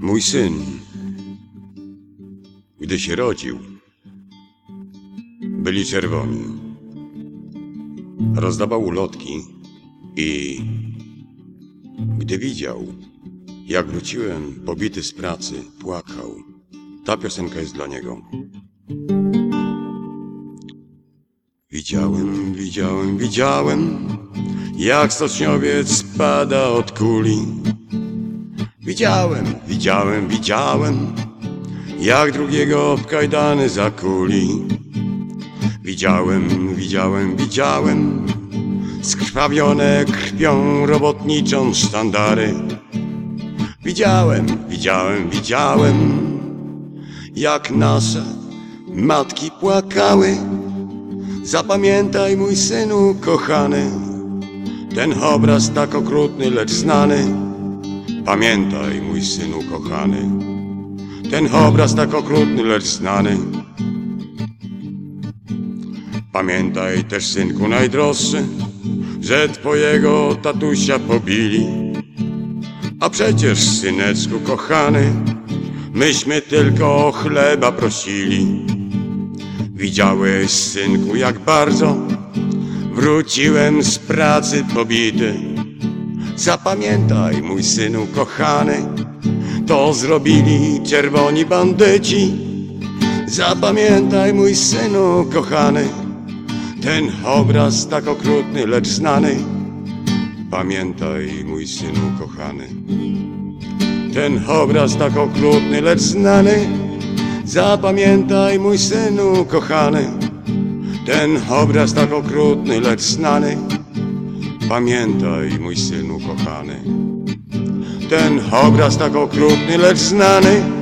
Mój syn, gdy się rodził, byli czerwoni. Rozdawał ulotki i gdy widział, jak wróciłem pobity z pracy, płakał. Ta piosenka jest dla niego. Widziałem, widziałem, widziałem, jak stoczniowiec spada od kuli. Widziałem, widziałem, widziałem, jak drugiego obkajdany zakuli. Widziałem, widziałem, widziałem, skrwawione krwią robotniczą sztandary. Widziałem, widziałem, widziałem, jak nasze matki płakały. Zapamiętaj, mój synu kochany, ten obraz tak okrutny, lecz znany. Pamiętaj, mój synu kochany, ten obraz tak okrutny, lecz znany. Pamiętaj też, synku najdroższy, że twojego tatusia pobili. A przecież, syneczku kochany, myśmy tylko o chleba prosili. Widziałeś, synku, jak bardzo wróciłem z pracy pobity. Zapamiętaj, mój synu kochany, to zrobili czerwoni bandyci. Zapamiętaj, mój synu kochany, ten obraz tak okrutny, lecz znany. Pamiętaj, mój synu kochany, ten obraz tak okrutny, lecz znany. Zapamiętaj, mój synu kochany, ten obraz tak okrutny, lecz znany. Pamiętaj, mój synu kochany, ten obraz tak okrutny, lecz znany.